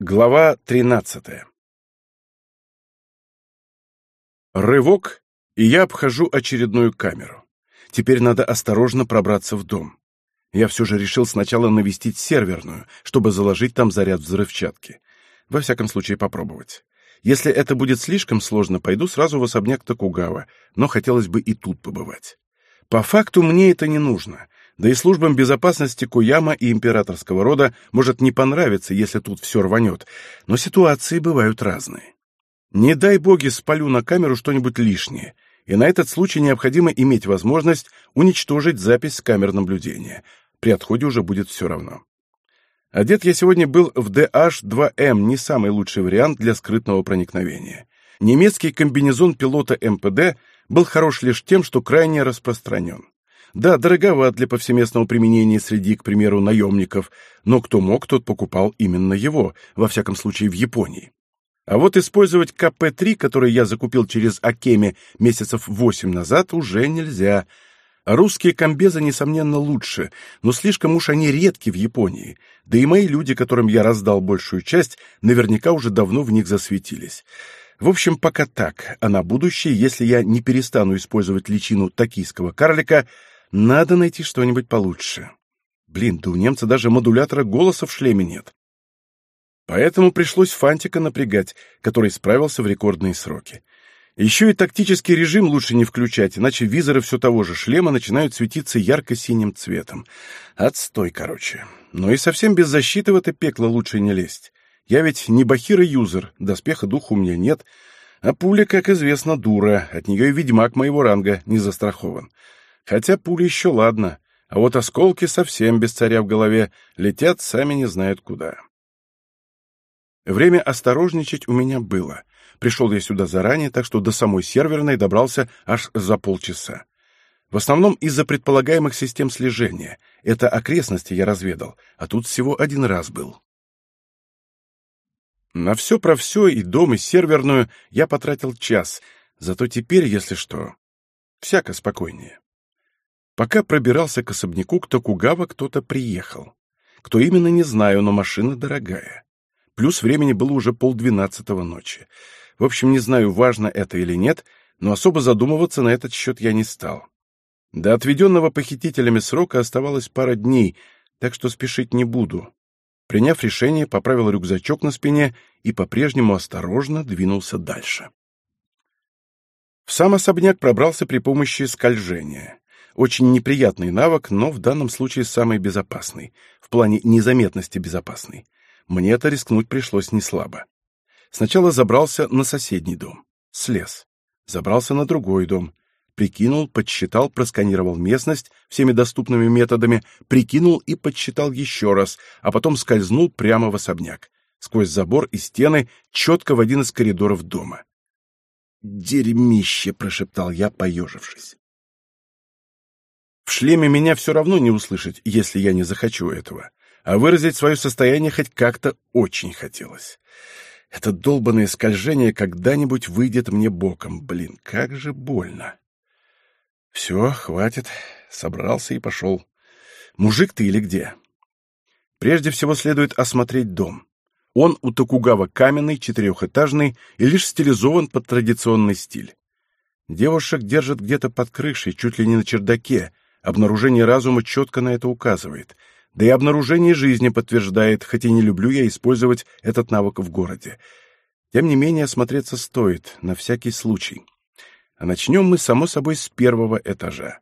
Глава 13 Рывок, и я обхожу очередную камеру. Теперь надо осторожно пробраться в дом. Я все же решил сначала навестить серверную, чтобы заложить там заряд взрывчатки. Во всяком случае, попробовать. Если это будет слишком сложно, пойду сразу в особняк Токугава, но хотелось бы и тут побывать. По факту мне это не нужно. Да и службам безопасности Куяма и императорского рода может не понравиться, если тут все рванет, но ситуации бывают разные. Не дай боги спалю на камеру что-нибудь лишнее, и на этот случай необходимо иметь возможность уничтожить запись с камер наблюдения. При отходе уже будет все равно. Одет я сегодня был в DH-2M, не самый лучший вариант для скрытного проникновения. Немецкий комбинезон пилота МПД был хорош лишь тем, что крайне распространен. Да, дороговат для повсеместного применения среди, к примеру, наемников, но кто мог, тот покупал именно его, во всяком случае в Японии. А вот использовать КП-3, который я закупил через Акеми месяцев восемь назад, уже нельзя. Русские комбезы, несомненно, лучше, но слишком уж они редки в Японии, да и мои люди, которым я раздал большую часть, наверняка уже давно в них засветились. В общем, пока так, а на будущее, если я не перестану использовать личину токийского карлика, надо найти что-нибудь получше. Блин, да у немца даже модулятора голоса в шлеме нет. Поэтому пришлось Фантика напрягать, который справился в рекордные сроки. Еще и тактический режим лучше не включать, иначе визоры все того же шлема начинают светиться ярко-синим цветом. Отстой, короче. Но и совсем без защиты в это пекло лучше не лезть. Я ведь не бахира-юзер, доспеха духа у меня нет, а пуля, как известно, дура, от нее и ведьмак моего ранга не застрахован. Хотя пули еще ладно, а вот осколки совсем без царя в голове летят сами не знают куда. Время осторожничать у меня было. Пришел я сюда заранее, так что до самой серверной добрался аж за полчаса. В основном из-за предполагаемых систем слежения. Это окрестности я разведал, а тут всего один раз был. На все про все, и дом, и серверную, я потратил час, зато теперь, если что, всяко спокойнее. Пока пробирался к особняку, к Токугава кто-то приехал. Кто именно, не знаю, но машина дорогая. Плюс времени было уже полдвенадцатого ночи. В общем, не знаю, важно это или нет, но особо задумываться на этот счет я не стал. До отведенного похитителями срока оставалось пара дней, так что спешить не буду. Приняв решение, поправил рюкзачок на спине и по-прежнему осторожно двинулся дальше. В сам особняк пробрался при помощи скольжения. Очень неприятный навык, но в данном случае самый безопасный, в плане незаметности безопасный. Мне это рискнуть пришлось не слабо. Сначала забрался на соседний дом, слез. Забрался на другой дом, прикинул, подсчитал, просканировал местность всеми доступными методами, прикинул и подсчитал еще раз, а потом скользнул прямо в особняк, сквозь забор и стены, четко в один из коридоров дома. «Дерьмище!» — прошептал я, поежившись. В шлеме меня все равно не услышать, если я не захочу этого. А выразить свое состояние хоть как-то очень хотелось. Это долбанное скольжение когда-нибудь выйдет мне боком. Блин, как же больно. Все, хватит. Собрался и пошел. Мужик ты или где? Прежде всего следует осмотреть дом. Он у Токугава каменный, четырехэтажный и лишь стилизован под традиционный стиль. Девушек держат где-то под крышей, чуть ли не на чердаке, Обнаружение разума четко на это указывает. Да и обнаружение жизни подтверждает, хоть и не люблю я использовать этот навык в городе. Тем не менее, осмотреться стоит, на всякий случай. А начнем мы, само собой, с первого этажа.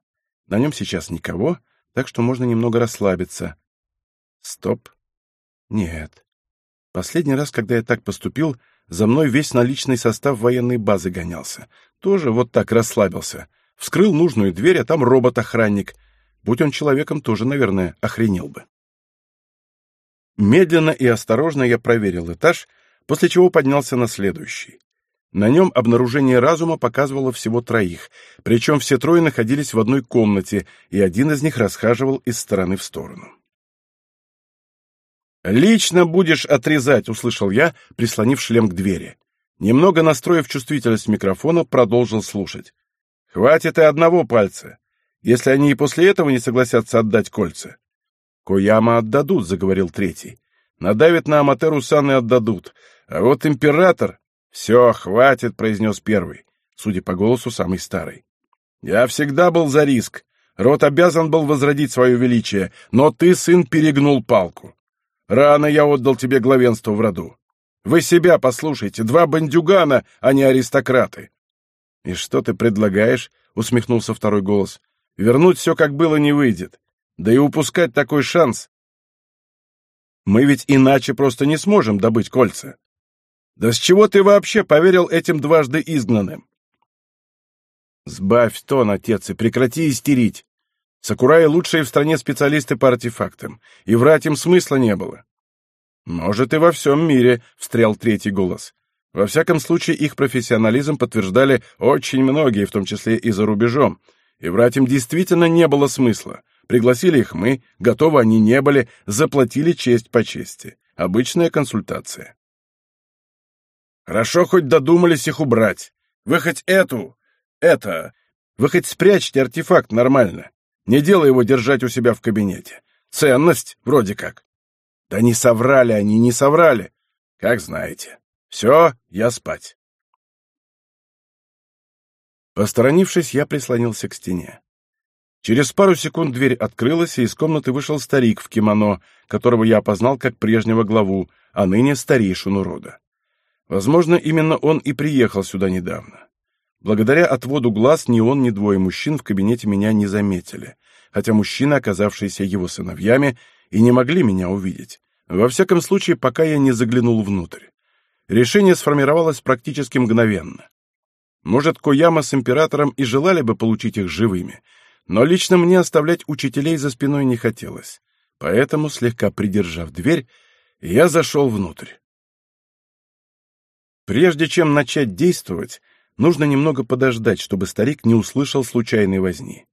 На нем сейчас никого, так что можно немного расслабиться. Стоп. Нет. Последний раз, когда я так поступил, за мной весь наличный состав военной базы гонялся. Тоже вот так расслабился. Вскрыл нужную дверь, а там робот-охранник. Будь он человеком, тоже, наверное, охренел бы. Медленно и осторожно я проверил этаж, после чего поднялся на следующий. На нем обнаружение разума показывало всего троих, причем все трое находились в одной комнате, и один из них расхаживал из стороны в сторону. «Лично будешь отрезать», — услышал я, прислонив шлем к двери. Немного настроив чувствительность микрофона, продолжил слушать. Хватит и одного пальца, если они и после этого не согласятся отдать кольца. Кояма отдадут, заговорил третий. Надавит на Аматеру Сан и отдадут. А вот император... «Все, хватит», — произнес первый, судя по голосу, самый старый. «Я всегда был за риск. Род обязан был возродить свое величие, но ты, сын, перегнул палку. Рано я отдал тебе главенство в роду. Вы себя послушайте, два бандюгана, а не аристократы». «И что ты предлагаешь?» — усмехнулся второй голос. «Вернуть все, как было, не выйдет. Да и упускать такой шанс. Мы ведь иначе просто не сможем добыть кольца. Да с чего ты вообще поверил этим дважды изгнанным? Сбавь тон, отец, и прекрати истерить. Сакураи лучшие в стране специалисты по артефактам, и врать им смысла не было. Может, и во всем мире, — встрял третий голос. Во всяком случае, их профессионализм подтверждали очень многие, в том числе и за рубежом, и врать им действительно не было смысла. Пригласили их мы, готовы они не были, заплатили честь по чести. Обычная консультация. Хорошо хоть додумались их убрать. Вы хоть эту... это... Вы хоть спрячьте артефакт нормально. Не делай его держать у себя в кабинете. Ценность, вроде как. Да не соврали они, не соврали. Как знаете. Все, я спать. Посторонившись, я прислонился к стене. Через пару секунд дверь открылась, и из комнаты вышел старик в кимоно, которого я опознал как прежнего главу, а ныне старейшину рода. Возможно, именно он и приехал сюда недавно. Благодаря отводу глаз ни он, ни двое мужчин в кабинете меня не заметили, хотя мужчины, оказавшиеся его сыновьями, и не могли меня увидеть. Во всяком случае, пока я не заглянул внутрь. Решение сформировалось практически мгновенно. Может, Кояма с императором и желали бы получить их живыми — но лично мне оставлять учителей за спиной не хотелось, поэтому, слегка придержав дверь, я зашел внутрь. Прежде чем начать действовать, нужно немного подождать, чтобы старик не услышал случайной возни.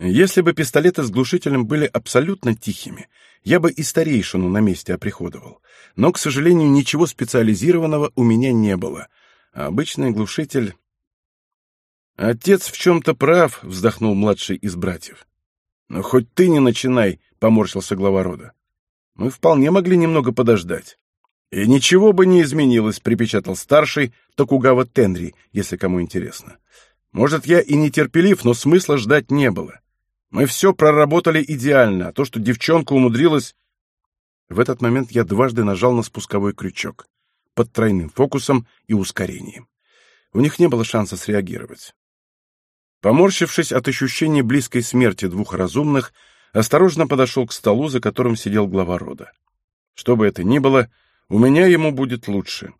Если бы пистолеты с глушителем были абсолютно тихими, я бы и старейшину на месте оприходовал. Но, к сожалению, ничего специализированного у меня не было. А обычный глушитель «Отец в чем-то прав», — вздохнул младший из братьев. «Но хоть ты не начинай», — поморщился глава рода. «Мы вполне могли немного подождать». «И ничего бы не изменилось», — припечатал старший Токугава Тенри, если кому интересно. «Может, я и нетерпелив, но смысла ждать не было. Мы все проработали идеально, а то, что девчонка умудрилась...» В этот момент я дважды нажал на спусковой крючок под тройным фокусом и ускорением. У них не было шанса среагировать. Поморщившись от ощущения близкой смерти двух разумных, осторожно подошел к столу, за которым сидел глава рода. Что бы это ни было, у меня ему будет лучше.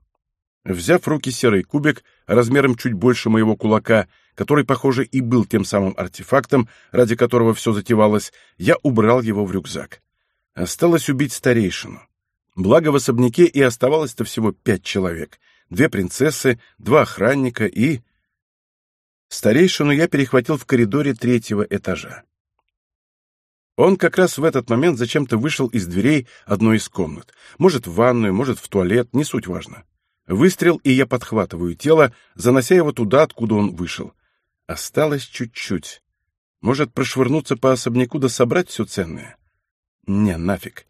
Взяв в руки серый кубик размером чуть больше моего кулака, который, похоже, и был тем самым артефактом, ради которого все затевалось, я убрал его в рюкзак. Осталось убить старейшину. Благо в особняке и оставалось-то всего пять человек. Две принцессы, два охранника и... Старейшину я перехватил в коридоре третьего этажа. Он как раз в этот момент зачем-то вышел из дверей одной из комнат. Может, в ванную, может, в туалет, не суть важно. Выстрел, и я подхватываю тело, занося его туда, откуда он вышел. Осталось чуть-чуть. Может, прошвырнуться по особняку да собрать все ценное? Не, нафиг.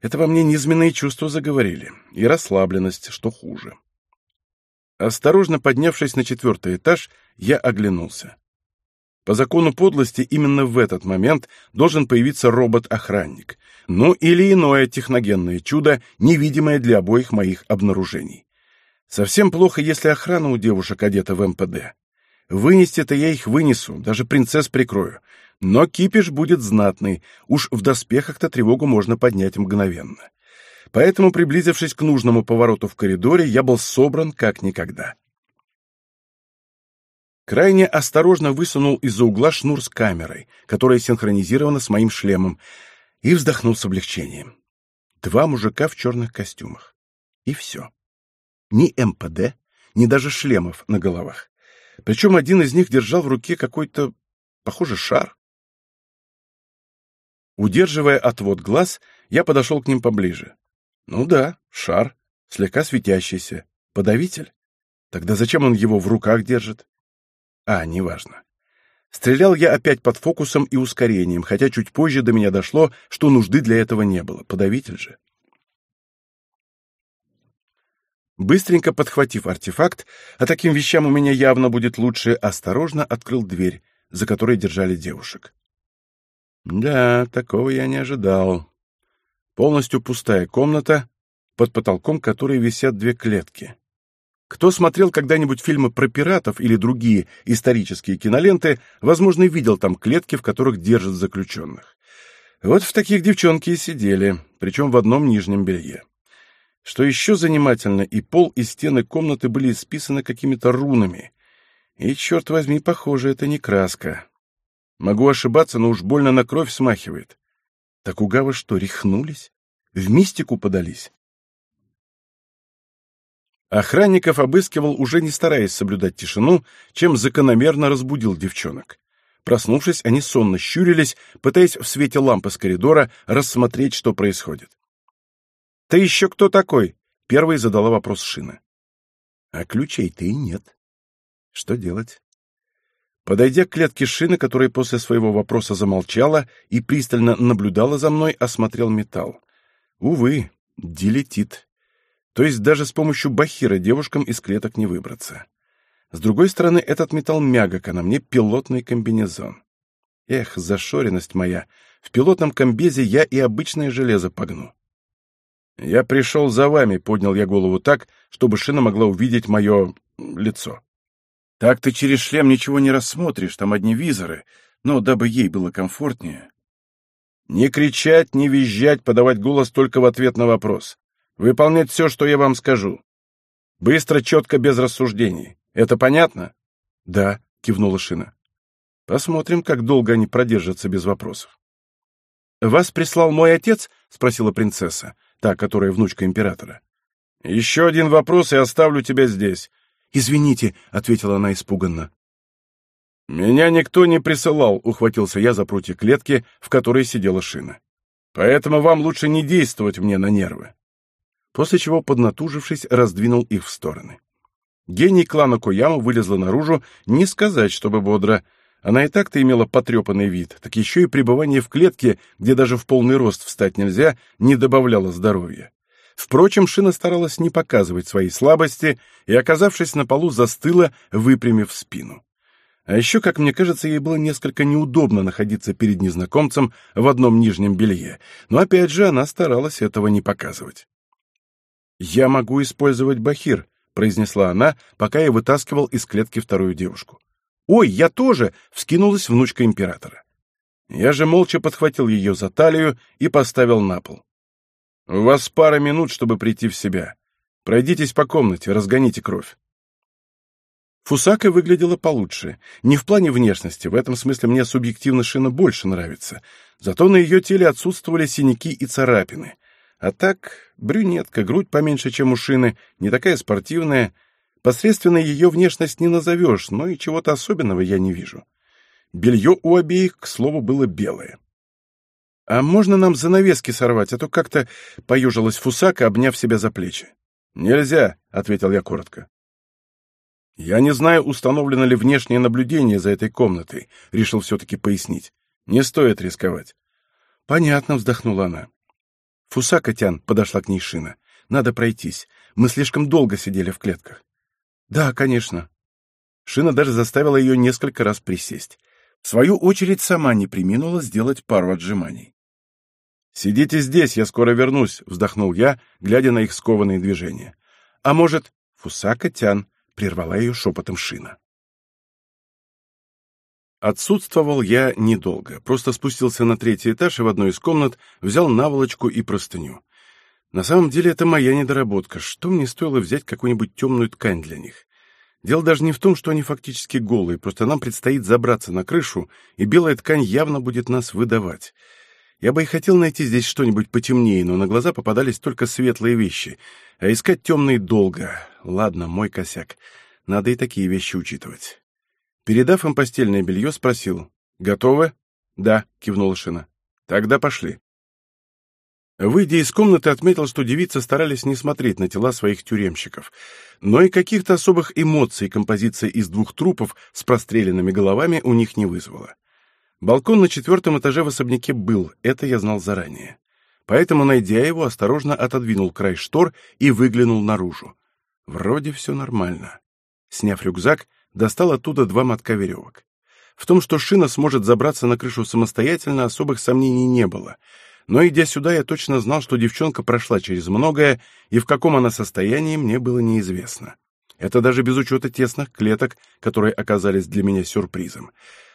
Это во мне низменные чувства заговорили. И расслабленность, что хуже. Осторожно поднявшись на четвертый этаж, я оглянулся. По закону подлости именно в этот момент должен появиться робот-охранник, ну или иное техногенное чудо, невидимое для обоих моих обнаружений. Совсем плохо, если охрана у девушек одета в МПД. Вынести-то я их вынесу, даже принцесс прикрою. Но кипиш будет знатный, уж в доспехах-то тревогу можно поднять мгновенно. Поэтому, приблизившись к нужному повороту в коридоре, я был собран как никогда. Крайне осторожно высунул из-за угла шнур с камерой, которая синхронизирована с моим шлемом, и вздохнул с облегчением. Два мужика в черных костюмах. И все. Ни МПД, ни даже шлемов на головах. Причем один из них держал в руке какой-то, похоже, шар. Удерживая отвод глаз, я подошел к ним поближе. Ну да, шар, слегка светящийся. Подавитель? Тогда зачем он его в руках держит? А, неважно. Стрелял я опять под фокусом и ускорением, хотя чуть позже до меня дошло, что нужды для этого не было. Подавитель же. Быстренько подхватив артефакт, а таким вещам у меня явно будет лучше, осторожно открыл дверь, за которой держали девушек. Да, такого я не ожидал. Полностью пустая комната, под потолком которой висят две клетки. Кто смотрел когда-нибудь фильмы про пиратов или другие исторические киноленты, возможно, видел там клетки, в которых держат заключенных. Вот в таких девчонки и сидели, причем в одном нижнем белье. Что еще занимательно, и пол, и стены комнаты были исписаны какими-то рунами. И, черт возьми, похоже, это не краска. Могу ошибаться, но уж больно на кровь смахивает. Так у Гавы что, рехнулись? В мистику подались? Охранников обыскивал, уже не стараясь соблюдать тишину, чем закономерно разбудил девчонок. Проснувшись, они сонно щурились, пытаясь в свете лампы с коридора рассмотреть, что происходит. «Ты еще кто такой?» — первой задала вопрос Шина. «А ключей-то и нет. Что делать?» Подойдя к клетке Шины, которая после своего вопроса замолчала и пристально наблюдала за мной, осмотрел металл. Увы, дилетит. То есть даже с помощью бахира девушкам из клеток не выбраться. С другой стороны, этот металл мягок, а на мне пилотный комбинезон. Эх, зашоренность моя! В пилотном комбезе я и обычное железо погну. «Я пришел за вами», — поднял я голову так, чтобы Шина могла увидеть мое... лицо. «Так ты через шлем ничего не рассмотришь, там одни визоры, но дабы ей было комфортнее». «Не кричать, не визжать, подавать голос только в ответ на вопрос. Выполнять все, что я вам скажу. Быстро, четко, без рассуждений. Это понятно?» «Да», — кивнула Шина. «Посмотрим, как долго они продержатся без вопросов». «Вас прислал мой отец?» — спросила принцесса та, которая внучка императора. «Еще один вопрос, и оставлю тебя здесь». «Извините», — ответила она испуганно. «Меня никто не присылал», — ухватился я за прутья клетки, в которой сидела шина. «Поэтому вам лучше не действовать мне на нервы». После чего, поднатужившись, раздвинул их в стороны. Гений клана Кояма вылезла наружу, не сказать, чтобы бодро. Она и так-то имела потрепанный вид, так еще и пребывание в клетке, где даже в полный рост встать нельзя, не добавляло здоровья. Впрочем, Шина старалась не показывать своей слабости и, оказавшись на полу, застыла, выпрямив спину. А еще, как мне кажется, ей было несколько неудобно находиться перед незнакомцем в одном нижнем белье, но опять же она старалась этого не показывать. «Я могу использовать бахир», — произнесла она, пока я вытаскивал из клетки вторую девушку. «Ой, я тоже!» — вскинулась внучка императора. Я же молча подхватил ее за талию и поставил на пол. «У вас пара минут, чтобы прийти в себя. Пройдитесь по комнате, разгоните кровь». Фусака выглядела получше. Не в плане внешности, в этом смысле мне субъективно шина больше нравится. Зато на ее теле отсутствовали синяки и царапины. А так, брюнетка, грудь поменьше, чем у шины, не такая спортивная, Посредственно ее внешность не назовешь, но и чего-то особенного я не вижу. Белье у обеих, к слову, было белое. «А можно нам занавески сорвать, а то как-то...» — поюжилась Фусака, обняв себя за плечи. «Нельзя», — ответил я коротко. «Я не знаю, установлено ли внешнее наблюдение за этой комнатой», — решил все-таки пояснить. «Не стоит рисковать». «Понятно», — вздохнула она. «Фусака-тян», — подошла к ней Шина. «Надо пройтись. Мы слишком долго сидели в клетках». «Да, конечно». Шина даже заставила ее несколько раз присесть. В свою очередь сама не приминула сделать пару отжиманий. «Сидите здесь, я скоро вернусь», — вздохнул я, глядя на их скованные движения. «А может...» — Фусака Тян прервала ее шепотом Шина. Отсутствовал я недолго, просто спустился на третий этаж и в одну из комнат взял наволочку и простыню. На самом деле это моя недоработка. Что мне стоило взять какую-нибудь темную ткань для них? Дело даже не в том, что они фактически голые, просто нам предстоит забраться на крышу, и белая ткань явно будет нас выдавать. Я бы и хотел найти здесь что-нибудь потемнее, но на глаза попадались только светлые вещи, а искать темные долго. Ладно, мой косяк. Надо и такие вещи учитывать. Передав им постельное белье, спросил. «Готовы?» «Да», — кивнула Шина. «Тогда пошли». Выйдя из комнаты, отметил, что девицы старались не смотреть на тела своих тюремщиков. Но и каких-то особых эмоций композиция из двух трупов с простреленными головами у них не вызвала. Балкон на четвертом этаже в особняке был, это я знал заранее. Поэтому, найдя его, осторожно отодвинул край штор и выглянул наружу. Вроде все нормально. Сняв рюкзак, достал оттуда два мотка веревок. В том, что шина сможет забраться на крышу самостоятельно, особых сомнений не было. Но, идя сюда, я точно знал, что девчонка прошла через многое, и в каком она состоянии, мне было неизвестно. Это даже без учета тесных клеток, которые оказались для меня сюрпризом.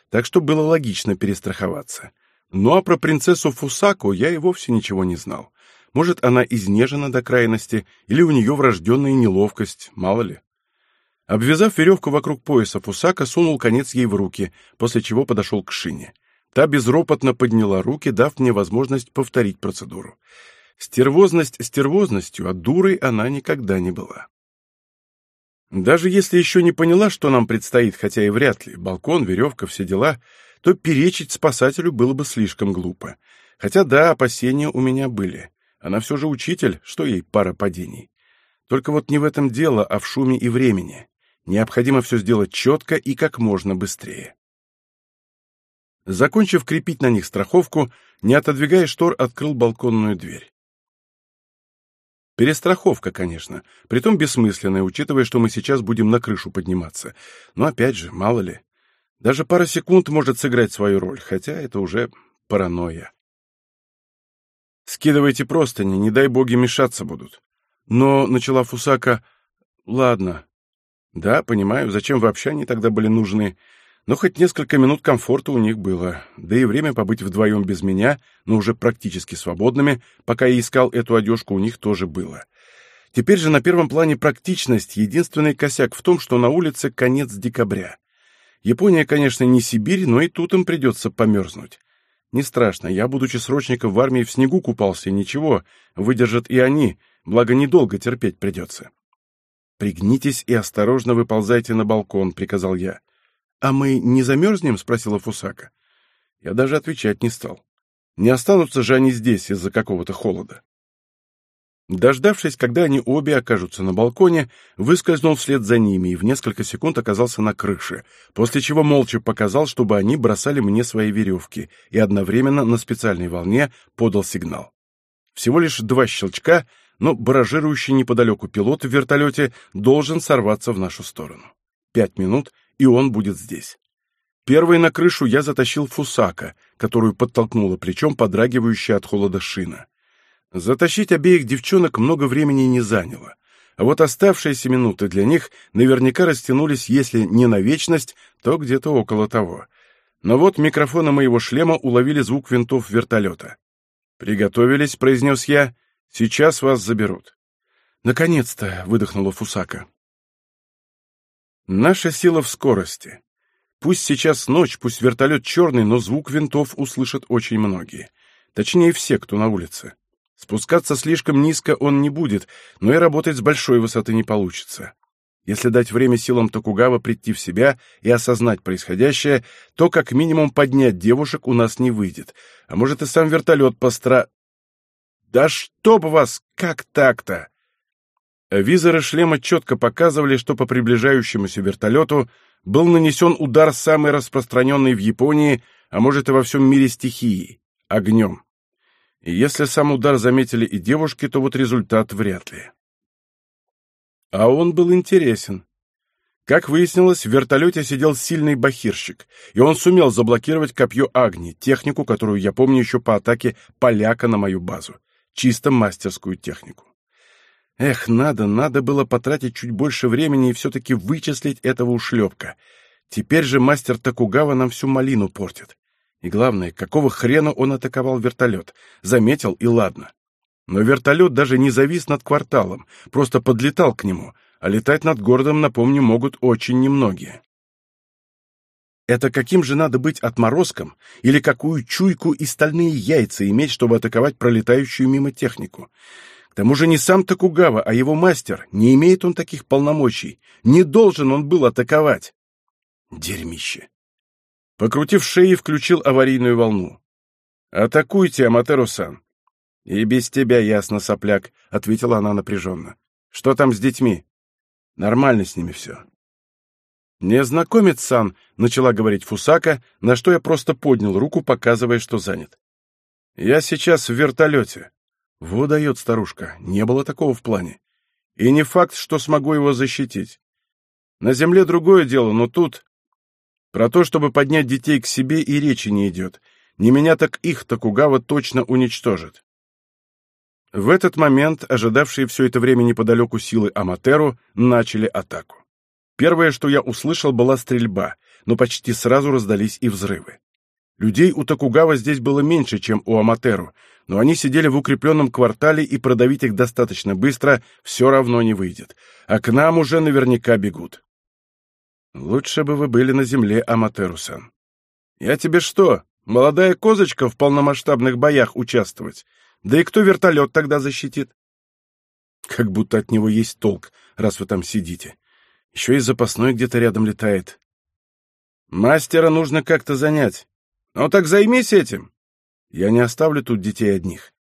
Так что было логично перестраховаться. Ну а про принцессу Фусаку я и вовсе ничего не знал. Может, она изнежена до крайности, или у нее врожденная неловкость, мало ли. Обвязав веревку вокруг пояса, Фусака сунул конец ей в руки, после чего подошел к шине. Та безропотно подняла руки, дав мне возможность повторить процедуру. Стервозность стервозностью, а дурой она никогда не была. Даже если еще не поняла, что нам предстоит, хотя и вряд ли, балкон, веревка, все дела, то перечить спасателю было бы слишком глупо. Хотя да, опасения у меня были. Она все же учитель, что ей пара падений. Только вот не в этом дело, а в шуме и времени. Необходимо все сделать четко и как можно быстрее. Закончив крепить на них страховку, не отодвигая штор, открыл балконную дверь. Перестраховка, конечно, притом бессмысленная, учитывая, что мы сейчас будем на крышу подниматься. Но опять же, мало ли. Даже пара секунд может сыграть свою роль, хотя это уже паранойя. «Скидывайте простыни, не дай боги мешаться будут». Но, — начала Фусака, — ладно. Да, понимаю, зачем вообще они тогда были нужны. Но хоть несколько минут комфорта у них было, да и время побыть вдвоем без меня, но уже практически свободными, пока я искал эту одежку, у них тоже было. Теперь же на первом плане практичность, единственный косяк в том, что на улице конец декабря. Япония, конечно, не Сибирь, но и тут им придется померзнуть. Не страшно, я, будучи срочником в армии, в снегу купался, ничего, выдержат и они, благо недолго терпеть придется. «Пригнитесь и осторожно выползайте на балкон», — приказал я. «А мы не замерзнем?» — спросила Фусака. Я даже отвечать не стал. Не останутся же они здесь из-за какого-то холода. Дождавшись, когда они обе окажутся на балконе, выскользнул вслед за ними и в несколько секунд оказался на крыше, после чего молча показал, чтобы они бросали мне свои веревки, и одновременно на специальной волне подал сигнал. Всего лишь два щелчка, но баражирующий неподалеку пилот в вертолете должен сорваться в нашу сторону. Пять минут, и он будет здесь. Первой на крышу я затащил Фусака, которую подтолкнула плечом подрагивающая от холода шина. Затащить обеих девчонок много времени не заняло, а вот оставшиеся минуты для них наверняка растянулись, если не на вечность, то где-то около того. Но вот микрофоны моего шлема уловили звук винтов вертолета. «Приготовились», — произнес я, — «сейчас вас заберут». «Наконец-то!» — выдохнула Фусака. Наша сила в скорости. Пусть сейчас ночь, пусть вертолет черный, но звук винтов услышат очень многие. Точнее, все, кто на улице. Спускаться слишком низко он не будет, но и работать с большой высоты не получится. Если дать время силам Токугава прийти в себя и осознать происходящее, то как минимум поднять девушек у нас не выйдет, а может и сам вертолет постра... Да чтоб вас, как так-то? Визоры шлема четко показывали, что по приближающемуся вертолету был нанесен удар самый распространенный в Японии, а может и во всем мире стихии — огнем. И если сам удар заметили и девушки, то вот результат вряд ли. А он был интересен. Как выяснилось, в вертолете сидел сильный бахирщик, и он сумел заблокировать копье Агни, технику, которую я помню еще по атаке поляка на мою базу. Чисто мастерскую технику. Эх, надо, надо было потратить чуть больше времени и все-таки вычислить этого ушлепка. Теперь же мастер Токугава нам всю малину портит. И главное, какого хрена он атаковал вертолет? Заметил и ладно. Но вертолет даже не завис над кварталом, просто подлетал к нему, а летать над городом, напомню, могут очень немногие. Это каким же надо быть отморозком или какую чуйку и стальные яйца иметь, чтобы атаковать пролетающую мимо технику? Тому же не сам Токугава, а его мастер. Не имеет он таких полномочий. Не должен он был атаковать. Дерьмище. Покрутив шеи, включил аварийную волну. «Атакуйте, Аматеру-сан!» «И без тебя ясно, сопляк», — ответила она напряженно. «Что там с детьми?» «Нормально с ними все». «Незнакомец-сан», — начала говорить Фусака, на что я просто поднял руку, показывая, что занят. «Я сейчас в вертолете. Во дает старушка, не было такого в плане. И не факт, что смогу его защитить. На земле другое дело, но тут... Про то, чтобы поднять детей к себе, и речи не идет. Не меня, так их Токугава точно уничтожит. В этот момент ожидавшие все это время неподалеку силы Аматеру начали атаку. Первое, что я услышал, была стрельба, но почти сразу раздались и взрывы. Людей у Токугава здесь было меньше, чем у Аматеру, но они сидели в укрепленном квартале, и продавить их достаточно быстро все равно не выйдет. А к нам уже наверняка бегут. Лучше бы вы были на земле, Аматеру-сан. Я тебе что, молодая козочка в полномасштабных боях участвовать? Да и кто вертолет тогда защитит? Как будто от него есть толк, раз вы там сидите. Еще и запасной где-то рядом летает. Мастера нужно как-то занять. Ну так займись этим. Я не оставлю тут детей одних.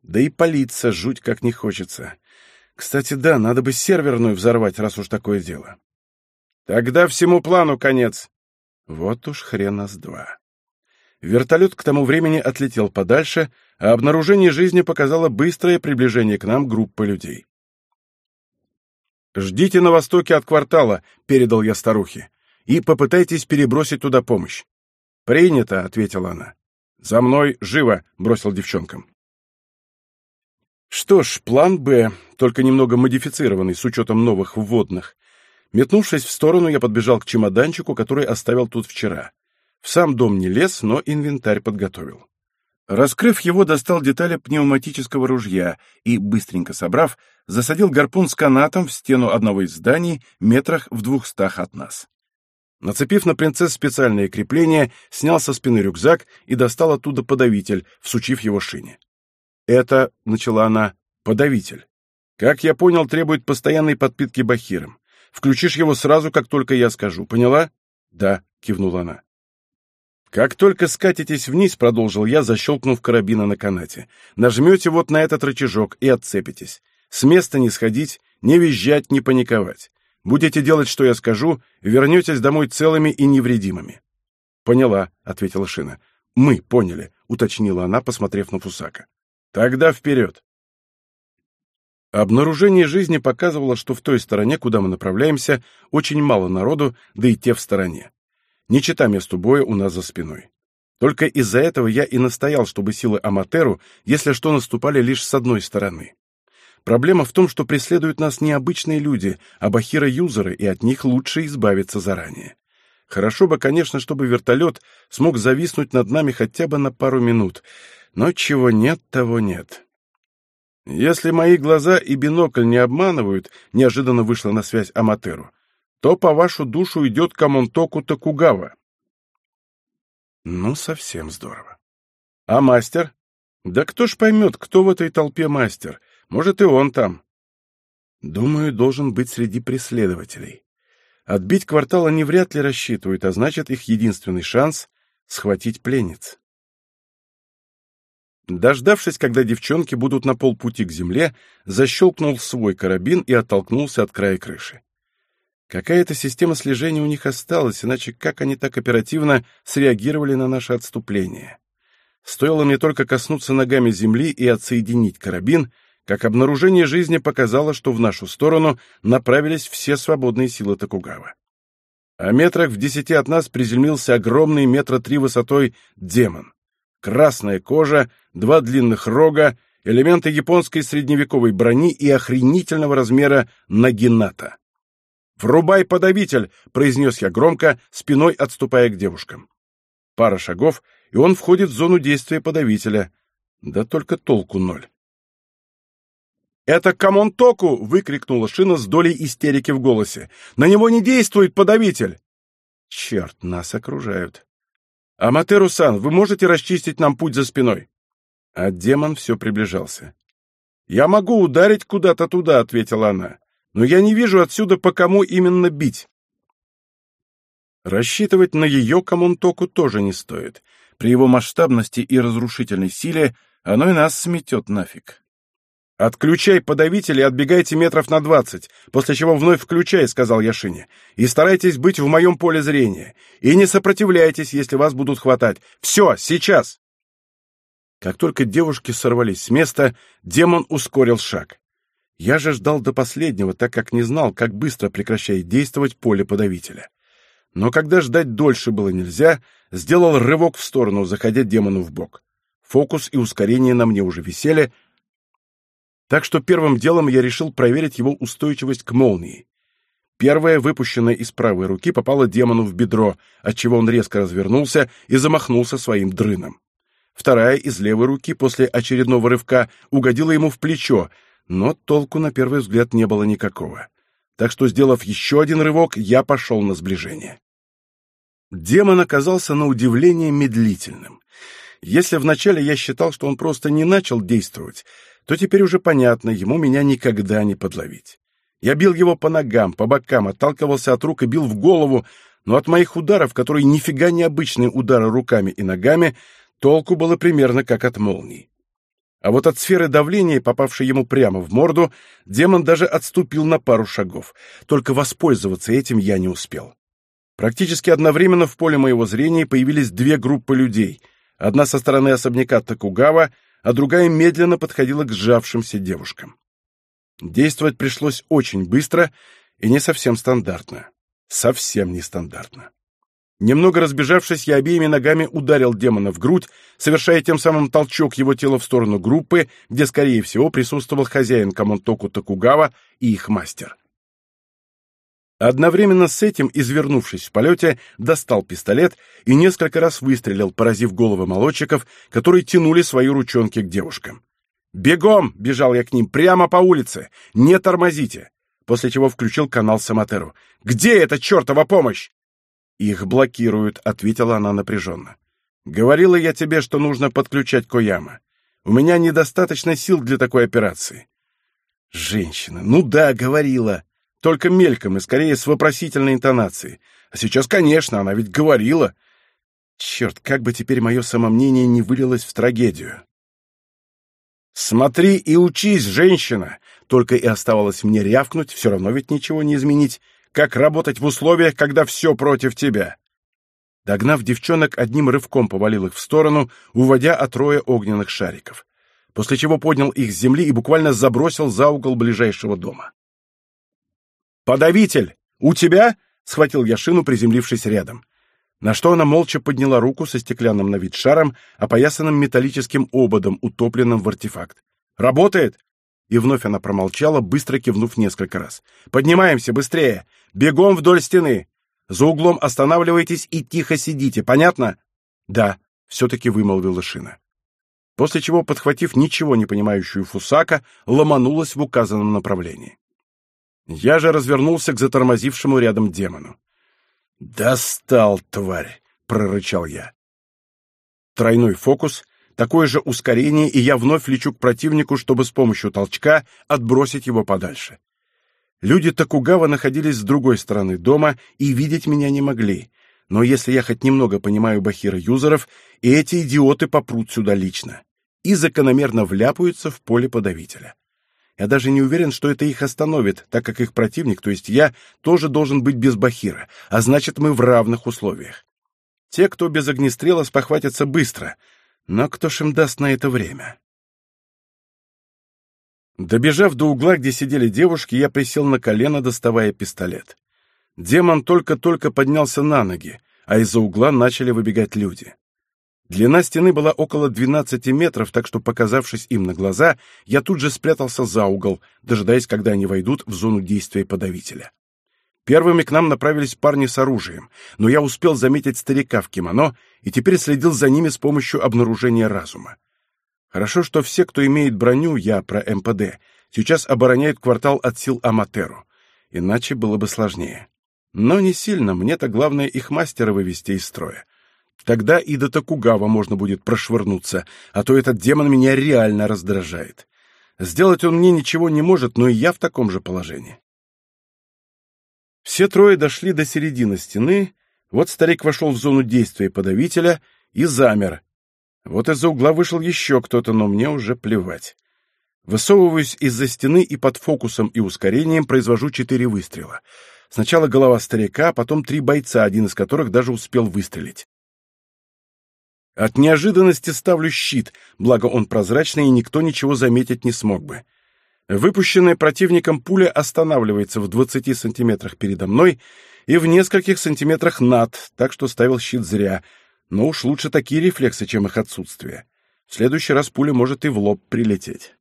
Да и палиться жуть как не хочется. Кстати, да, надо бы серверную взорвать, раз уж такое дело. Тогда всему плану конец. Вот уж хрена с два. Вертолет к тому времени отлетел подальше, а обнаружение жизни показало быстрое приближение к нам группы людей. «Ждите на востоке от квартала», — передал я старухе, — «и попытайтесь перебросить туда помощь». «Принято», — ответила она. «За мной живо», — бросил девчонкам. Что ж, план «Б», только немного модифицированный с учетом новых вводных. Метнувшись в сторону, я подбежал к чемоданчику, который оставил тут вчера. В сам дом не лез, но инвентарь подготовил. Раскрыв его, достал детали пневматического ружья и, быстренько собрав, засадил гарпун с канатом в стену одного из зданий метрах в двухстах от нас. Нацепив на принцесс специальное крепление, снял со спины рюкзак и достал оттуда подавитель, всучив его шине. «Это», — начала она, — «подавитель. Как я понял, требует постоянной подпитки бахиром. Включишь его сразу, как только я скажу. Поняла?» «Да», — кивнула она. «Как только скатитесь вниз», — продолжил я, защелкнув карабина на канате, «нажмете вот на этот рычажок и отцепитесь. С места не сходить, не визжать, не паниковать. Будете делать, что я скажу, вернетесь домой целыми и невредимыми». «Поняла», — ответила Шина. «Мы поняли», — уточнила она, посмотрев на Фусака. «Тогда вперед!» Обнаружение жизни показывало, что в той стороне, куда мы направляемся, очень мало народу, да и те в стороне не чита месту боя у нас за спиной. Только из-за этого я и настоял, чтобы силы Аматеру, если что, наступали лишь с одной стороны. Проблема в том, что преследуют нас не обычные люди, а бахира-юзеры, и от них лучше избавиться заранее. Хорошо бы, конечно, чтобы вертолет смог зависнуть над нами хотя бы на пару минут, но чего нет, того нет. Если мои глаза и бинокль не обманывают, неожиданно вышла на связь Аматеру, то по вашу душу идет Камонтоку Токугава. Ну, совсем здорово. А мастер? Да кто ж поймет, кто в этой толпе мастер? Может, и он там. Думаю, должен быть среди преследователей. Отбить квартал они вряд ли рассчитывают, а значит, их единственный шанс — схватить пленниц. Дождавшись, когда девчонки будут на полпути к земле, защелкнул свой карабин и оттолкнулся от края крыши. Какая-то система слежения у них осталась, иначе как они так оперативно среагировали на наше отступление? Стоило мне только коснуться ногами земли и отсоединить карабин, как обнаружение жизни показало, что в нашу сторону направились все свободные силы Токугава. А метрах в десяти от нас приземлился огромный метра три высотой демон. Красная кожа, два длинных рога, элементы японской средневековой брони и охренительного размера нагината. «Врубай подавитель!» — произнес я громко, спиной отступая к девушкам. Пара шагов, и он входит в зону действия подавителя. Да только толку ноль. «Это Камонтоку!» — выкрикнула Шина с долей истерики в голосе. «На него не действует подавитель!» «Черт, нас окружают!» «Аматеру-сан, вы можете расчистить нам путь за спиной?» А демон все приближался. «Я могу ударить куда-то туда», — ответила она но я не вижу отсюда, по кому именно бить. Рассчитывать на ее Камонтоку тоже не стоит. При его масштабности и разрушительной силе оно и нас сметет нафиг. «Отключай подавитель и отбегайте метров на двадцать, после чего вновь включай», — сказал Яшине. «И старайтесь быть в моем поле зрения. И не сопротивляйтесь, если вас будут хватать. Все, сейчас!» Как только девушки сорвались с места, демон ускорил шаг. Я же ждал до последнего, так как не знал, как быстро прекращает действовать поле подавителя. Но когда ждать дольше было нельзя, сделал рывок в сторону, заходя демону в бок. Фокус и ускорение на мне уже висели, так что первым делом я решил проверить его устойчивость к молнии. Первая, выпущенная из правой руки, попала демону в бедро, отчего он резко развернулся и замахнулся своим дрыном. Вторая из левой руки после очередного рывка угодила ему в плечо, но толку на первый взгляд не было никакого. Так что, сделав еще один рывок, я пошел на сближение. Демон оказался на удивление медлительным. Если вначале я считал, что он просто не начал действовать, то теперь уже понятно, ему меня никогда не подловить. Я бил его по ногам, по бокам, отталкивался от рук и бил в голову, но от моих ударов, которые нифига не обычные удары руками и ногами, толку было примерно как от молний. А вот от сферы давления, попавшей ему прямо в морду, демон даже отступил на пару шагов. Только воспользоваться этим я не успел. Практически одновременно в поле моего зрения появились две группы людей. Одна со стороны особняка Токугава, а другая медленно подходила к сжавшимся девушкам. Действовать пришлось очень быстро и не совсем стандартно. Совсем нестандартно. Немного разбежавшись, я обеими ногами ударил демона в грудь, совершая тем самым толчок его тела в сторону группы, где, скорее всего, присутствовал хозяин Камонтоку Токугава и их мастер. Одновременно с этим, извернувшись в полете, достал пистолет и несколько раз выстрелил, поразив головы молодчиков, которые тянули свои ручонки к девушкам. «Бегом!» — бежал я к ним, прямо по улице! Не тормозите! После чего включил канал Саматеру. «Где эта чертова помощь?» «Их блокируют», — ответила она напряженно. «Говорила я тебе, что нужно подключать Кояма. У меня недостаточно сил для такой операции». «Женщина, ну да, говорила. Только мельком и скорее с вопросительной интонацией. А сейчас, конечно, она ведь говорила. Черт, как бы теперь мое самомнение не вылилось в трагедию. «Смотри и учись, женщина!» Только и оставалось мне рявкнуть, все равно ведь ничего не изменить. Как работать в условиях, когда все против тебя? Догнав девчонок, одним рывком повалил их в сторону, уводя от роя огненных шариков. После чего поднял их с земли и буквально забросил за угол ближайшего дома. «Подавитель! У тебя?» — схватил я шину, приземлившись рядом. На что она молча подняла руку со стеклянным на вид шаром, опоясанным металлическим ободом, утопленным в артефакт. «Работает?» И вновь она промолчала, быстро кивнув несколько раз. «Поднимаемся, быстрее! Бегом вдоль стены! За углом останавливайтесь и тихо сидите, понятно?» «Да», — все-таки вымолвила Шина. После чего, подхватив ничего не понимающую Фусака, ломанулась в указанном направлении. Я же развернулся к затормозившему рядом демону. «Достал, тварь!» — прорычал я. Тройной фокус, такое же ускорение, и я вновь лечу к противнику, чтобы с помощью толчка отбросить его подальше. Люди Токугава находились с другой стороны дома и видеть меня не могли, но если я хоть немного понимаю бахира-юзеров, и эти идиоты попрут сюда лично и закономерно вляпаются в поле подавителя. Я даже не уверен, что это их остановит, так как их противник, то есть я, тоже должен быть без бахира, а значит, мы в равных условиях. Те, кто без огнестрела, спохватятся быстро, но кто ж им даст на это время? Добежав до угла, где сидели девушки, я присел на колено, доставая пистолет. Демон только-только поднялся на ноги, а из-за угла начали выбегать люди. Длина стены была около 12 метров, так что, показавшись им на глаза, я тут же спрятался за угол, дожидаясь, когда они войдут в зону действия подавителя. Первыми к нам направились парни с оружием, но я успел заметить старика в кимоно и теперь следил за ними с помощью обнаружения разума. Хорошо, что все, кто имеет броню, я про МПД, сейчас обороняют квартал от сил Аматеру, иначе было бы сложнее. Но не сильно, мне-то главное их мастера вывести из строя. Тогда и до Токугава можно будет прошвырнуться, а то этот демон меня реально раздражает. Сделать он мне ничего не может, но и я в таком же положении. Все трое дошли до середины стены, вот старик вошел в зону действия подавителя и замер. Вот из-за угла вышел еще кто-то, но мне уже плевать. Высовываюсь из-за стены и под фокусом и ускорением произвожу четыре выстрела. Сначала голова старика, а потом три бойца, один из которых даже успел выстрелить. От неожиданности ставлю щит, благо он прозрачный, и никто ничего заметить не смог бы. Выпущенная противником пуля останавливается в 20 сантиметрах передо мной и в нескольких сантиметрах над, так что ставил щит зря, но уж лучше такие рефлексы, чем их отсутствие. В следующий раз пуля может и в лоб прилететь.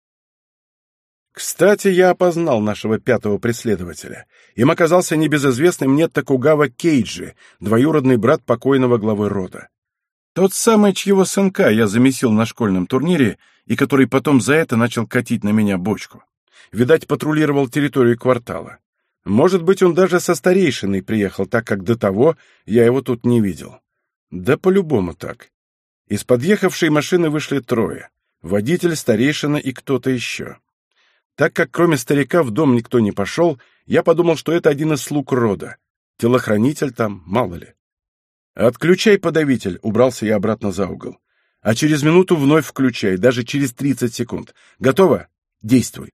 Кстати, я опознал нашего пятого преследователя. Им оказался небезызвестный мне Такугава Кейджи, двоюродный брат покойного главы рода. Тот самый, чьего сынка я замесил на школьном турнире и который потом за это начал катить на меня бочку. Видать, патрулировал территорию квартала. Может быть, он даже со старейшиной приехал, так как до того я его тут не видел. Да по-любому так. Из подъехавшей машины вышли трое. Водитель, старейшина и кто-то еще. Так как кроме старика в дом никто не пошел, я подумал, что это один из слуг рода. Телохранитель там, мало ли. «Отключай подавитель», — убрался я обратно за угол. «А через минуту вновь включай, даже через 30 секунд. Готово? Действуй».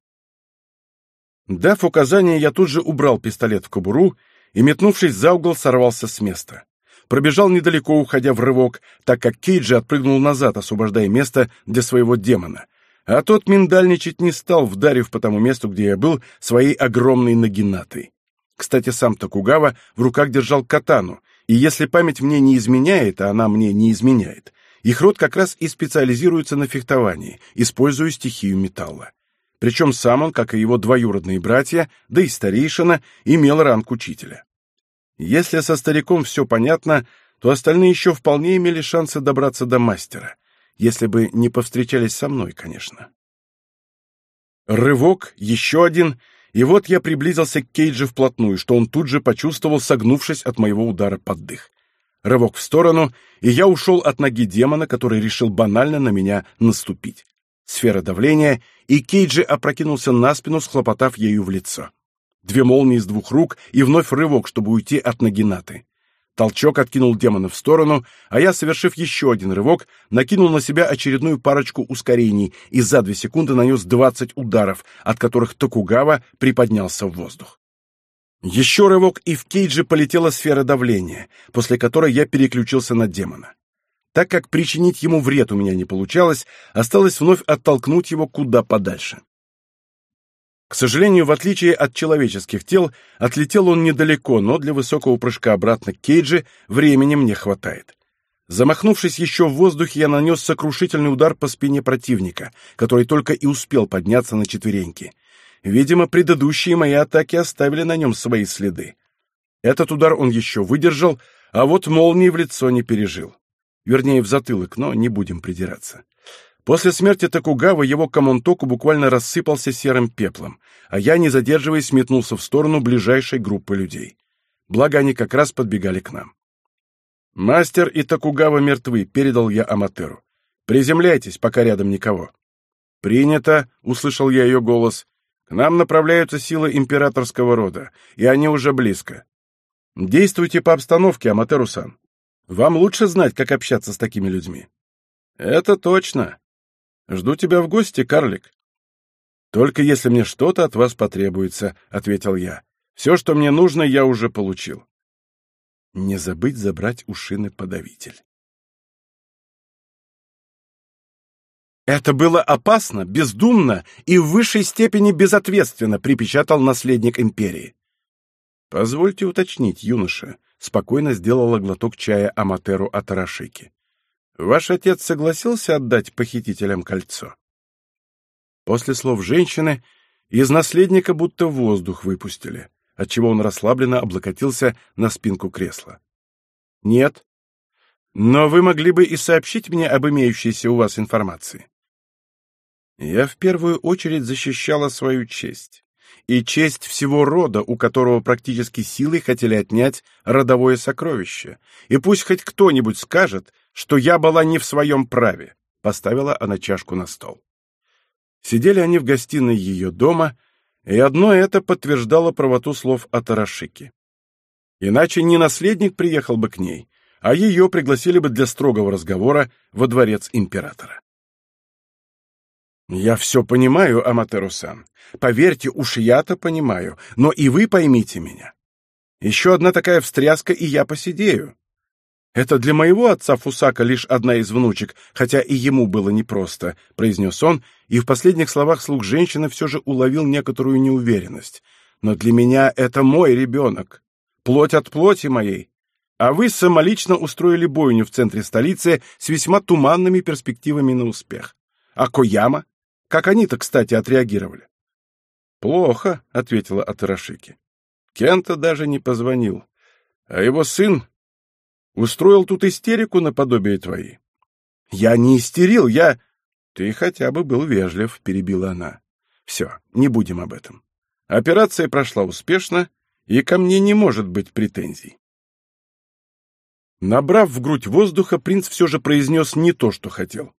Дав указание, я тут же убрал пистолет в кобуру и, метнувшись за угол, сорвался с места. Пробежал недалеко, уходя в рывок, так как Кейджи отпрыгнул назад, освобождая место для своего демона. А тот миндальничать не стал, вдарив по тому месту, где я был, своей огромной нагинатой. Кстати, сам Токугава в руках держал катану, и если память мне не изменяет, а она мне не изменяет, их род как раз и специализируется на фехтовании, используя стихию металла. Причем сам он, как и его двоюродные братья, да и старейшина, имел ранг учителя. Если со стариком все понятно, то остальные еще вполне имели шансы добраться до мастера если бы не повстречались со мной, конечно. Рывок, еще один, и вот я приблизился к Кейджи вплотную, что он тут же почувствовал, согнувшись от моего удара под дых. Рывок в сторону, и я ушел от ноги демона, который решил банально на меня наступить. Сфера давления, и Кейджи опрокинулся на спину, схлопотав ею в лицо. Две молнии из двух рук и вновь рывок, чтобы уйти от Нагинаты. Толчок откинул демона в сторону, а я, совершив еще один рывок, накинул на себя очередную парочку ускорений и за две секунды нанес двадцать ударов, от которых Токугава приподнялся в воздух. Еще рывок, и в Кейджи полетела сфера давления, после которой я переключился на демона. Так как причинить ему вред у меня не получалось, осталось вновь оттолкнуть его куда подальше. К сожалению, в отличие от человеческих тел, отлетел он недалеко, но для высокого прыжка обратно к Кейджи времени мне хватает. Замахнувшись еще в воздухе, я нанес сокрушительный удар по спине противника, который только и успел подняться на четвереньки. Видимо, предыдущие мои атаки оставили на нем свои следы. Этот удар он еще выдержал, а вот молнии в лицо не пережил. Вернее, в затылок, но не будем придираться. После смерти Токугава его Камонтоку буквально рассыпался серым пеплом, а я, не задерживаясь, метнулся в сторону ближайшей группы людей. Благо, они как раз подбегали к нам. «Мастер и Токугава мертвы», — передал я Аматеру. «Приземляйтесь, пока рядом никого». «Принято», — услышал я ее голос. «К нам направляются силы императорского рода, и они уже близко. Действуйте по обстановке, Аматеру-сан. Вам лучше знать, как общаться с такими людьми». «Это точно. Жду тебя в гости, карлик. Только если мне что-то от вас потребуется, ответил я. Все, что мне нужно, я уже получил. Не забыть забрать у шины подавитель. Это было опасно, бездумно и в высшей степени безответственно, припечатал наследник империи. Позвольте уточнить, юноша, спокойно сделала глоток чая Аматеру Атарашики. Ваш отец согласился отдать похитителям кольцо? После слов женщины из наследника будто воздух выпустили, отчего он расслабленно облокотился на спинку кресла. Нет. Но вы могли бы и сообщить мне об имеющейся у вас информации. Я в первую очередь защищала свою честь. И честь всего рода, у которого практически силой хотели отнять родовое сокровище. И пусть хоть кто-нибудь скажет, что я была не в своем праве, поставила она чашку на стол. Сидели они в гостиной ее дома, и одно это подтверждало правоту слов о Тарашике. Иначе не наследник приехал бы к ней, а ее пригласили бы для строгого разговора во дворец императора. «Я все понимаю, Аматеру-сан. Поверьте, уж я-то понимаю, но и вы поймите меня. Еще одна такая встряска, и я посидею. «Это для моего отца Фусака лишь одна из внучек, хотя и ему было непросто», — произнес он, и в последних словах слуг женщины все же уловил некоторую неуверенность. «Но для меня это мой ребенок, плоть от плоти моей. А вы самолично устроили бойню в центре столицы с весьма туманными перспективами на успех. А Кояма? Как они-то, кстати, отреагировали?» «Плохо», — ответила Атарашики. «Кента даже не позвонил. А его сын Устроил тут истерику наподобие твоей. Я не истерил, я... Ты хотя бы был вежлив, перебила она. Все, не будем об этом. Операция прошла успешно, и ко мне не может быть претензий. Набрав в грудь воздуха, принц все же произнес не то, что хотел.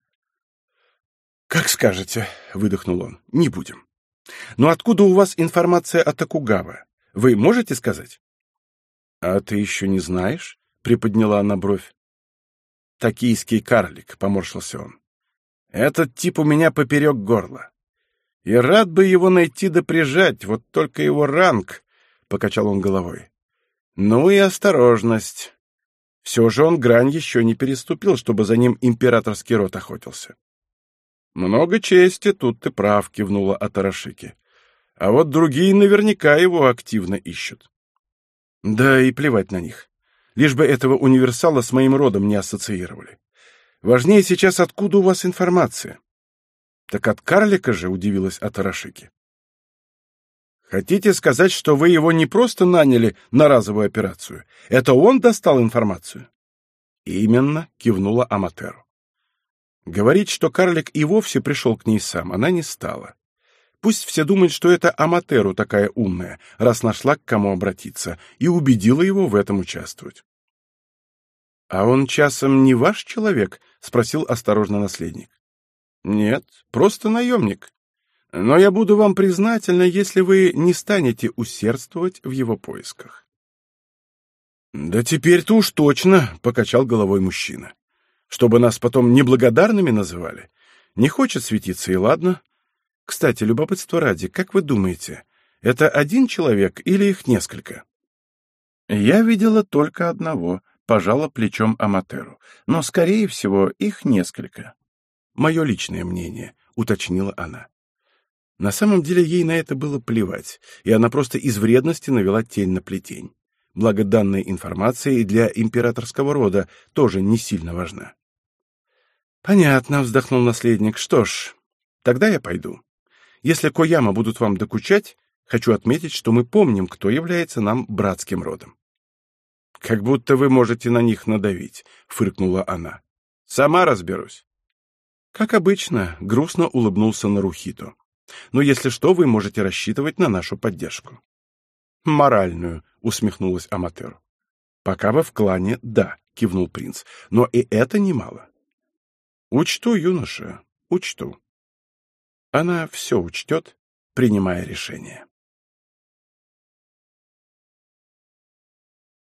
«Как скажете», — выдохнул он, — «не будем. Но откуда у вас информация о Токугава? Вы можете сказать?» «А ты еще не знаешь?» — приподняла она бровь. «Токийский карлик», — поморщился он. «Этот тип у меня поперек горла. И рад бы его найти да прижать, вот только его ранг», — покачал он головой. «Ну и осторожность. Все же он грань еще не переступил, чтобы за ним императорский род охотился». «Много чести, тут ты прав», — кивнула Атарашики. «А вот другие наверняка его активно ищут». «Да и плевать на них лишь бы этого универсала с моим родом не ассоциировали. Важнее сейчас, откуда у вас информация. Так от карлика же, удивилась Атарашики. Хотите сказать, что вы его не просто наняли на разовую операцию? Это он достал информацию? Именно, кивнула Аматеру. Говорить, что карлик и вовсе пришел к ней сам, она не стала. Пусть все думают, что это Аматеру такая умная, раз нашла к кому обратиться, и убедила его в этом участвовать. «А он часом не ваш человек?» — спросил осторожно наследник. «Нет, просто наемник. Но я буду вам признательна, если вы не станете усердствовать в его поисках». «Да теперь-то уж точно», — покачал головой мужчина. «Чтобы нас потом неблагодарными называли. Не хочет светиться, и ладно. Кстати, любопытство ради, как вы думаете, это один человек или их несколько? Я видела только одного, пожала плечом Аматеру, но, скорее всего, их несколько. Мое личное мнение, уточнила она. На самом деле ей на это было плевать, и она просто из вредности навела тень на плетень. Благо данная информация и для императорского рода тоже не сильно важна. «Понятно», — вздохнул наследник. «Что ж, тогда я пойду. Если Кояма будут вам докучать, хочу отметить, что мы помним, кто является нам братским родом. Как будто вы можете на них надавить, фыркнула она. Сама разберусь. Как обычно, грустно улыбнулся Нарухито. Но если что, вы можете рассчитывать на нашу поддержку. Моральную, усмехнулась Аматер. Пока вы в клане, да, кивнул принц. Но и это немало. Учту, юноша, учту. Она все учтет, принимая решение.